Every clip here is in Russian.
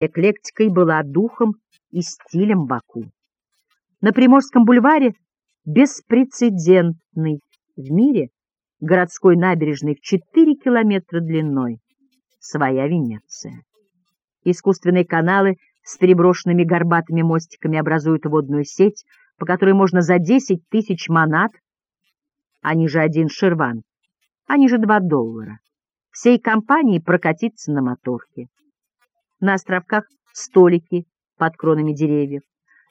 Эклектикой была духом и стилем Баку. На Приморском бульваре беспрецедентный в мире городской набережной в 4 километра длиной своя Венеция. Искусственные каналы с переброшенными горбатыми мостиками образуют водную сеть, по которой можно за 10 тысяч манат, они же один шерван, они же 2 доллара, всей компании прокатиться на моторке. На островках столики под кронами деревьев.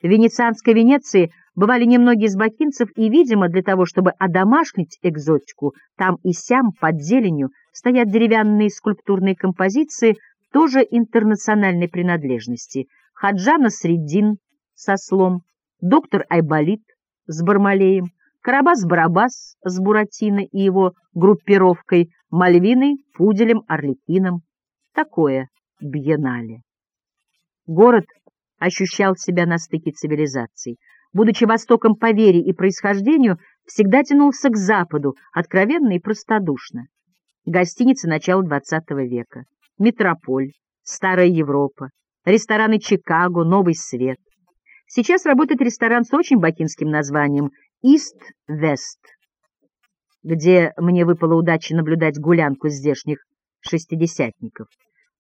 В венецианской Венеции бывали немногие из бакинцев, и, видимо, для того, чтобы одомашнить экзотику, там и сям под зеленью стоят деревянные скульптурные композиции тоже интернациональной принадлежности. Хаджана Среддин со слом, доктор Айболит с Бармалеем, Карабас-Барабас с Буратино и его группировкой, Мальвиной, Пуделем, Орликином. Такое бьеннале. Город ощущал себя на стыке цивилизаций. Будучи востоком по вере и происхождению, всегда тянулся к западу, откровенно и простодушно. Гостиницы начала XX века, метрополь, Старая Европа, рестораны Чикаго, Новый Свет. Сейчас работает ресторан с очень бакинским названием «Ист-Вест», где мне выпала удача наблюдать гулянку здешних шестидесятников.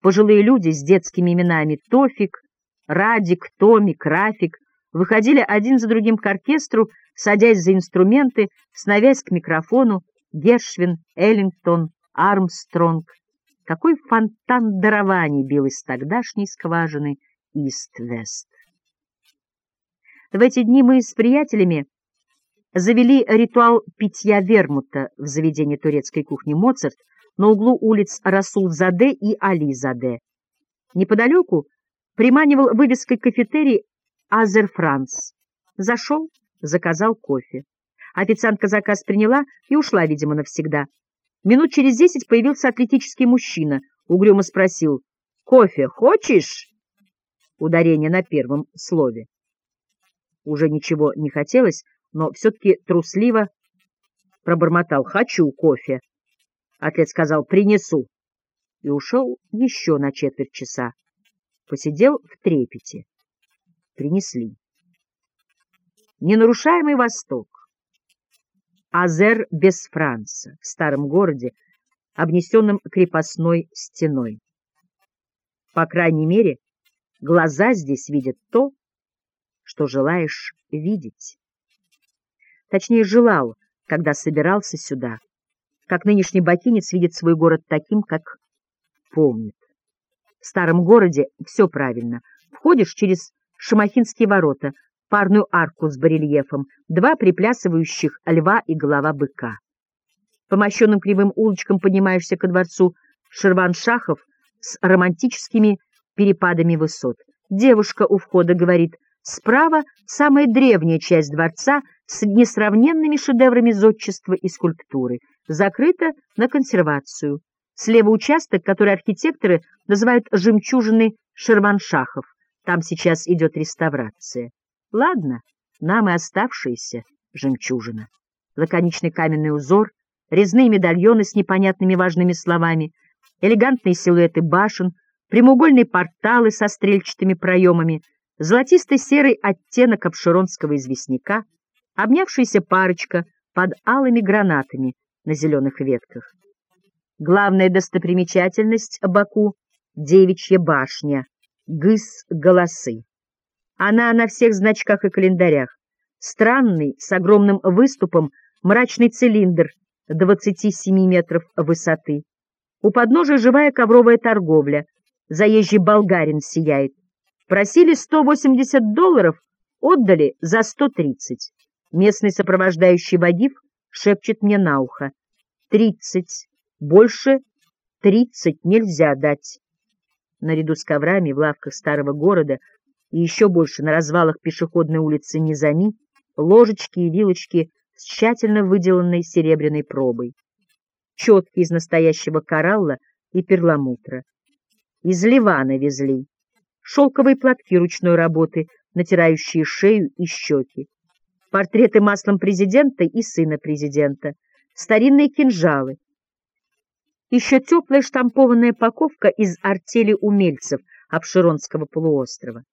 Пожилые люди с детскими именами Тофик, Радик, Томик, Рафик выходили один за другим к оркестру, садясь за инструменты, становясь к микрофону, Гершвин, Эллингтон, Армстронг. Какой фонтан дарований бил из тогдашней скважины Ист-Вест. В эти дни мы с приятелями завели ритуал питья вермута в заведении турецкой кухни «Моцарт» на углу улиц Расул-Заде и Али-Заде. Неподалеку приманивал вывеской кафетерий «Азер Франц». Зашел, заказал кофе. Официантка заказ приняла и ушла, видимо, навсегда. Минут через десять появился атлетический мужчина, угрюмо спросил «Кофе хочешь?» Ударение на первом слове. Уже ничего не хотелось, но все-таки трусливо пробормотал «Хочу кофе». Отец сказал «Принесу» и ушел еще на четверть часа. Посидел в трепете. Принесли. Ненарушаемый Восток. Азер без Франца, в старом городе, обнесенном крепостной стеной. По крайней мере, глаза здесь видят то, что желаешь видеть. Точнее, желал, когда собирался сюда как нынешний бакинец видит свой город таким, как помнит. В старом городе все правильно. Входишь через Шамахинские ворота, парную арку с барельефом, два приплясывающих льва и голова быка. По мощенным кривым улочкам поднимаешься ко дворцу Шерваншахов с романтическими перепадами высот. Девушка у входа говорит, справа самая древняя часть дворца с несравненными шедеврами зодчества и скульптуры — закрыто на консервацию. Слева участок, который архитекторы называют «жемчужины Шерваншахов». Там сейчас идет реставрация. Ладно, нам и оставшиеся жемчужина. Лаконичный каменный узор, резные медальоны с непонятными важными словами, элегантные силуэты башен, прямоугольные порталы со стрельчатыми проемами, золотисто-серый оттенок обширонского известняка, обнявшаяся парочка под алыми гранатами — на зеленых ветках. Главная достопримечательность Баку — девичья башня, гыс-голосы. Она на всех значках и календарях. Странный, с огромным выступом, мрачный цилиндр 27 метров высоты. У подножия живая ковровая торговля. Заезжий болгарин сияет. Просили 180 долларов, отдали за 130. Местный сопровождающий Вадив шепчет мне на ухо. Тридцать. Больше тридцать нельзя дать. Наряду с коврами в лавках старого города и еще больше на развалах пешеходной улицы Низами ложечки и вилочки с тщательно выделанной серебряной пробой. Четки из настоящего коралла и перламутра. Из Ливана везли. Шелковые платки ручной работы, натирающие шею и щеки. Портреты маслом президента и сына президента — старинные кинжалы. Еще теплая штампованная паковка из артели умельцев, Абширонского полуострова.